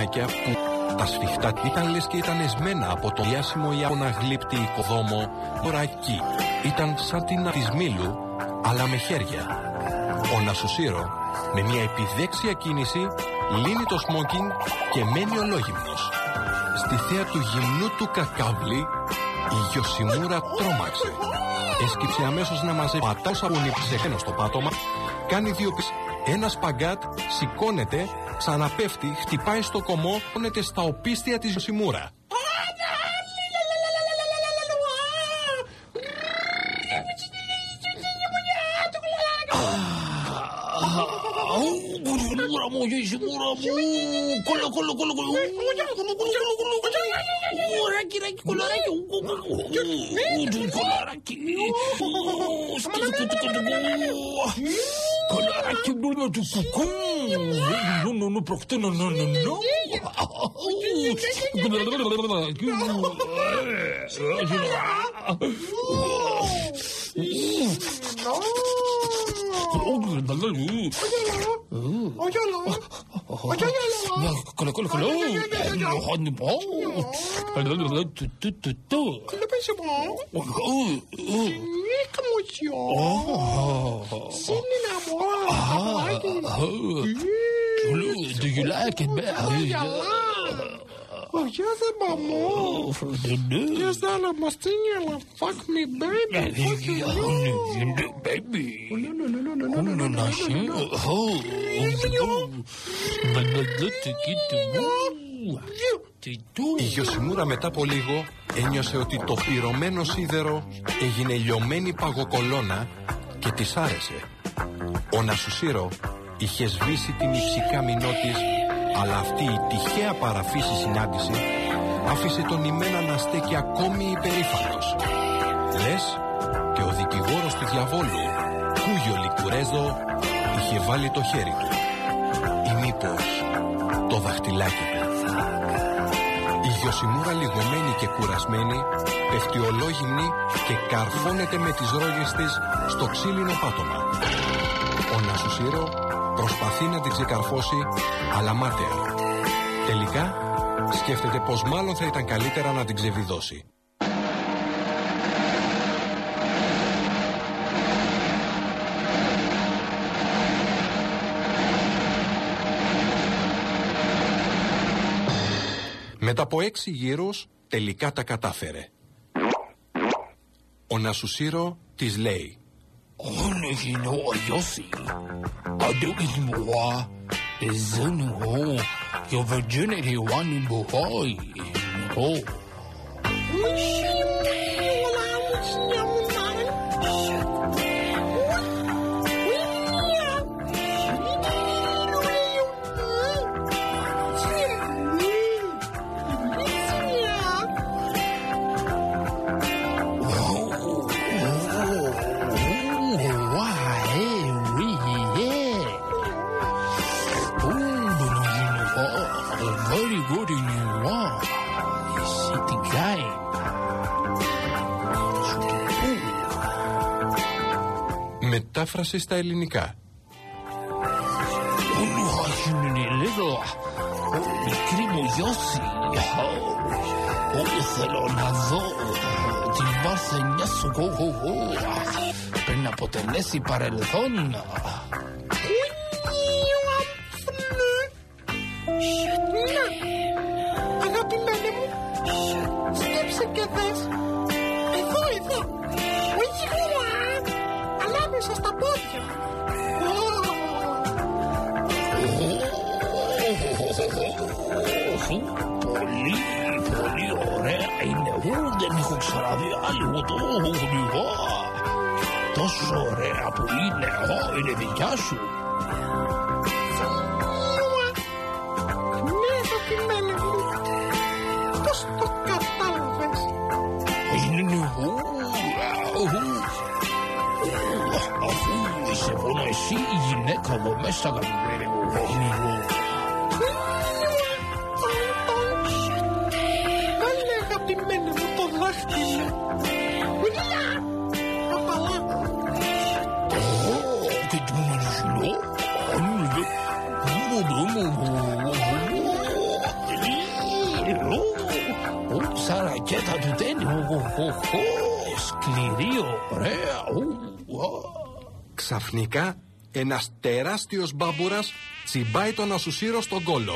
δωμάτια που τα σφιχτά ήταν λες και ήταν εσμένα από το διάσημο Ιάπωνα γλύπτη οικοδόμο Μπορακή. Ήταν σαν την της Μήλου, αλλά με χέρια. Ο Νασουσίρο, με μια επιδέξια κίνηση, λύνει το σμόκινγκ και μένει ολόγυμνος. Στη θέα του γυμνού του κακάβλη, η Γιωσιμούρα τρόμαξε. Έσκυψε αμέσως να μαζεύει πατάω σαπούνι ψεχένο στο πάτωμα, κάνει δύο πις, ένα σπαγκάτ, σηκώνεται, ξαναπέφτει, χτυπάει στο κομμό, πόνεται στα οπίστια της Γιωσιμούρα. Μούρα μου, γύρισε Color aqui no meu cucu. Não, não, não, porque não, não, não, não. No. C'est dégueulasse, νο, προχτέ, νο, νο, νο, νο. Κολλα, κολλα, κολλα. Do you like it better? Oh, yes, mamo. Yes, Ella Mastinha, fuck me, baby. Fuck you. Baby. No, no, no, no, no, no, no, no, no, Η Γιωσιμούρα μετά από λίγο ένιωσε ότι το πυρωμένο σίδερο έγινε λιωμένη παγοκολόνα και της άρεσε. Ο Νασουσίρο είχε σβήσει την υψηκάμινό της, αλλά αυτή η τυχαία παραφύση συνάντηση άφησε τον ημένα να στέκει ακόμη υπερήφανος. Λες και ο δικηγόρος του διαβόλου, Κούγιο Λικουρέζο, είχε βάλει το χέρι του. Ή μήπως το δαχτυλάκι του. Η Γιωσιμούρα λιγωμένη και κουρασμένη πέφτει ολόγυμνη και καρφώνεται με τις ρόγες της στο ξύλινο πάτωμα. Ο Νασουσίρο προσπαθεί να την ξεκαρφώσει αλλά μάταια. Τελικά σκέφτεται πως μάλλον θα ήταν καλύτερα να την ξεβιδώσει. Μετά από έξι γύρους τελικά τα κατάφερε. Ο Νασουσίρο της λέει 오늘이노 어여시 어두긴 모아 이즈누호 your virginity one in boy oh Μετάφραση στα ελληνικά. Unu hashinuni little. Μικρή μου Γιώση. Ό, θέλω να δω την παρθενιά σου. Πριν αποτελέσει παρελθόν. Αγαπημένη μου, σκέψε και δες. Αλλά μέσα στα πόδια. Πολύ, πολύ ωραία είναι. Ου, δεν έχω ξαναδεί άλλο το γλυβά. Τόσο ωραία που είναι. Ω, είναι δικιά σου. このしいねかごめしたが αγαπημένο μου το δάχτυλο. Ουρία! Απαλά! μου το μαγισλό! Σαρακέτα του τέννη, σκληρή, ωραία, Ου, ω. Ξαφνικά ένας τεράστιος μπάμπουρας τσιμπάει τον Ασουσίρο στον κόλο.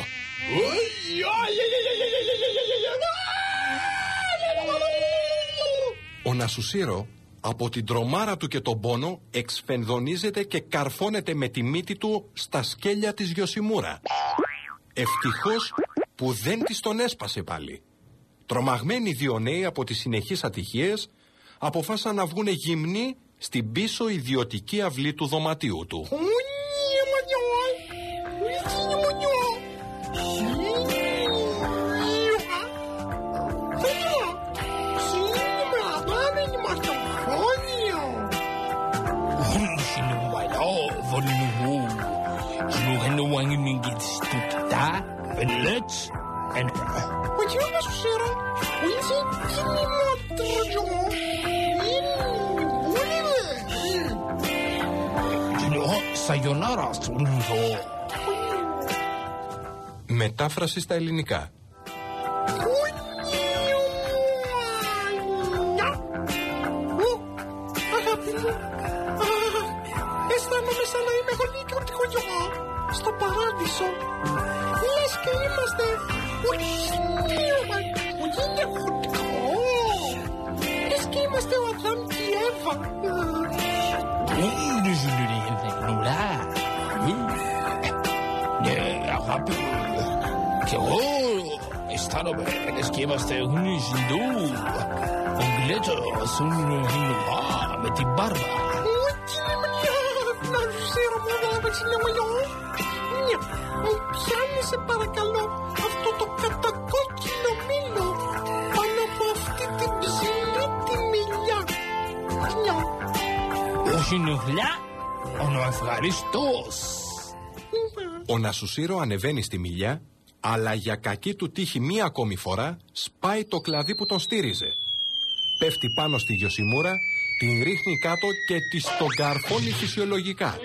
Ο Νασουσίρο από την τρομάρα του και τον πόνο εξφενδονίζεται και καρφώνεται με τη μύτη του στα σκέλια της Γιωσιμούρα. Ευτυχώς που δεν της τον έσπασε πάλι. Τρομαγμένοι δύο νέοι από τις συνεχείς ατυχίες αποφάσισαν να βγούνε γυμνοί στην πίσω ιδιωτική αυλή του δωματίου του. En Почему сыра? Уйди, Sayonara στον Μετάφραση στα ελληνικά. Αγάπη μου, αχ, αισθάνομαι σαν να είμαι γονίκιο στο παράδεισο. Λες και είμαστε Λες και είμαστε ο Αδάμ και η Εύα. Νουλά. Ναι, αγάπη μου. Κι εγώ αισθάνομαι λες και είμαστε γονείς Ινδού. Ο Γκλέτος, νουλά, με την μπάρμπα. Όχι, μια, να ξέρω μόνο να με Μια, μου πιάνει σε παρακαλώ αυτό το κατακόκκινο μήλο πάνω από αυτή την ψηλή τη μιλιά. Μια, Όχι νουλά, ο ευχαριστώς. Ο Νασουσίρο ανεβαίνει στη μιλιά, αλλά για κακή του τύχη μία ακόμη φορά σπάει το κλαδί που τον στήριζε. Πέφτει πάνω στη Γιωσιμούρα, την ρίχνει κάτω και τη τον καρφώνει φυσιολογικά.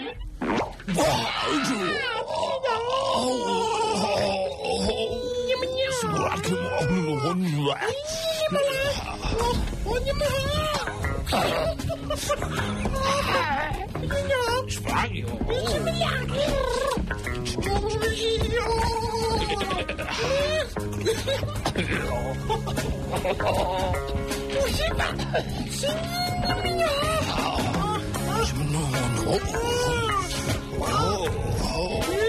么啦？我我你们好。哎呀，床有。你怎么两个？我不是一条。不行吧？行你们好。什么？诺诺诺。哦哦。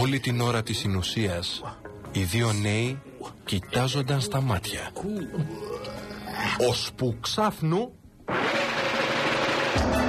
Όλη την ώρα της συνουσίας οι δύο νέοι κοιτάζονταν στα μάτια. Ως που ξάφνου